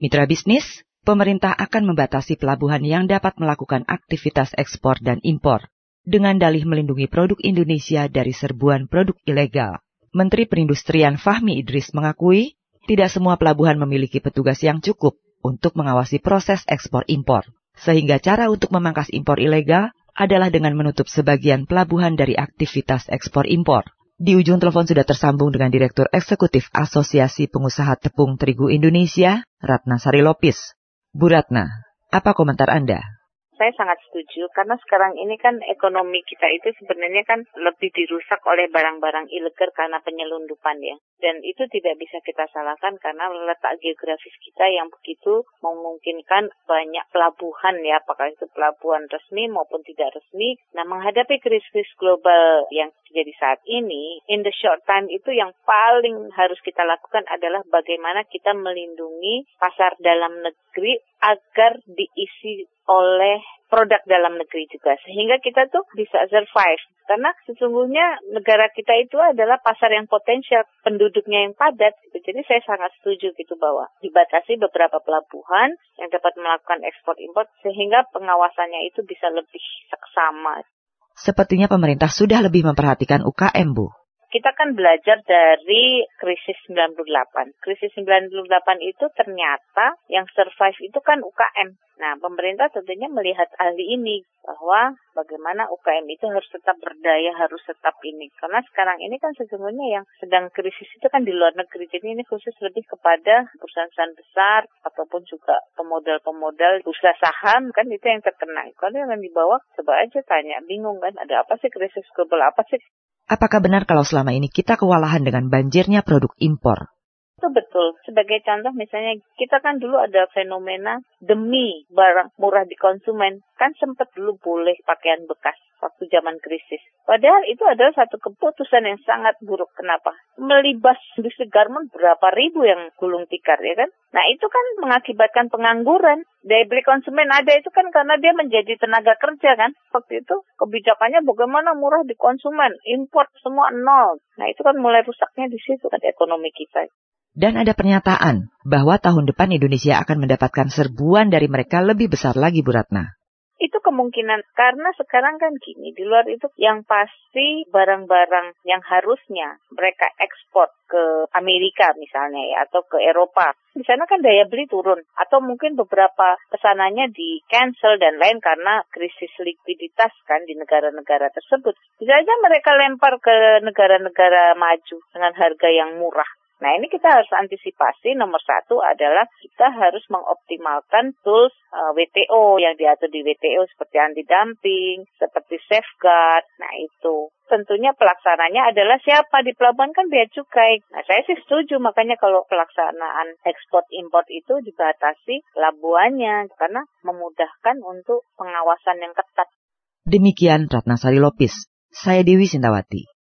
Mitra bisnis, pemerintah akan membatasi pelabuhan yang dapat melakukan aktivitas ekspor dan impor dengan dalih melindungi produk Indonesia dari serbuan produk ilegal. Menteri Perindustrian Fahmi Idris mengakui tidak semua pelabuhan memiliki petugas yang cukup untuk mengawasi proses ekspor impor, sehingga cara untuk memangkas impor ilegal adalah dengan menutup sebagian pelabuhan dari aktivitas ekspor impor. Di ujung telepon sudah tersambung dengan Direktur Eksekutif Asosiasi Pengusaha Tepung Terigu Indonesia, Ratna Sari Lopis. Bu Ratna, apa komentar Anda? Saya sangat setuju karena sekarang ini kan ekonomi kita itu sebenarnya kan lebih dirusak oleh barang-barang ilegal karena penyelundupan ya. Dan itu tidak bisa kita salahkan karena letak geografis kita yang begitu memungkinkan banyak pelabuhan ya, apakah itu pelabuhan resmi maupun tidak resmi. Nah, menghadapi krisis global yang terjadi saat ini, in the short time itu yang paling harus kita lakukan adalah bagaimana kita melindungi pasar dalam negeri agar diisi oleh produk dalam negeri juga sehingga kita tuh bisa survive. Karena sesungguhnya negara kita itu adalah pasar yang potensial penduduknya yang padat gitu. jadi saya sangat setuju gitu bahwa dibatasi beberapa pelabuhan yang dapat melakukan ekspor impor sehingga pengawasannya itu bisa lebih seksama. Sepertinya pemerintah sudah lebih memperhatikan UKM, Bu kita kan belajar dari krisis 98. Krisis 98 itu ternyata yang survive itu kan UKM. Nah, pemerintah tentunya melihat hal ini bahwa bagaimana UKM itu harus tetap berdaya, harus tetap ini. Karena sekarang ini kan sesungguhnya yang sedang krisis itu kan di luar negeri. Jadi ini khusus lebih kepada perusahaan-perusahaan besar ataupun juga pemodal-pemodal bursa saham kan itu yang terkena. Kalau yang di bawah coba aja tanya, bingung kan ada apa sih krisis global apa sih? Apakah benar kalau selama ini kita kewalahan dengan banjirnya produk impor? Itu betul. Sebagai contoh misalnya kita kan dulu ada fenomena demi barang murah di konsumen. Kan sempat dulu boleh pakaian bekas waktu zaman krisis. Padahal itu adalah satu keputusan yang sangat buruk. Kenapa? Melibas industri garment berapa ribu yang gulung tikar ya kan? Nah itu kan mengakibatkan pengangguran. Daya beli konsumen ada itu kan karena dia menjadi tenaga kerja kan. Waktu itu kebijakannya bagaimana murah di konsumen, import semua nol. Nah itu kan mulai rusaknya di situ kan ekonomi kita. Dan ada pernyataan bahwa tahun depan Indonesia akan mendapatkan serbuan dari mereka lebih besar lagi Bu Ratna. Itu kemungkinan karena sekarang kan gini di luar itu yang pasti barang-barang yang harusnya mereka ekspor ke Amerika misalnya ya atau ke Eropa di sana kan daya beli turun. Atau mungkin beberapa pesanannya di cancel dan lain karena krisis likuiditas kan di negara-negara tersebut. Bisa aja mereka lempar ke negara-negara maju dengan harga yang murah Nah ini kita harus antisipasi. Nomor satu adalah kita harus mengoptimalkan tools uh, eh, WTO yang diatur di WTO seperti anti dumping, seperti safeguard. Nah itu tentunya pelaksananya adalah siapa di pelabuhan kan bea cukai. Nah saya sih setuju makanya kalau pelaksanaan ekspor impor itu dibatasi pelabuhannya karena memudahkan untuk pengawasan yang ketat. Demikian Ratnasari Lopis. Saya Dewi Sintawati.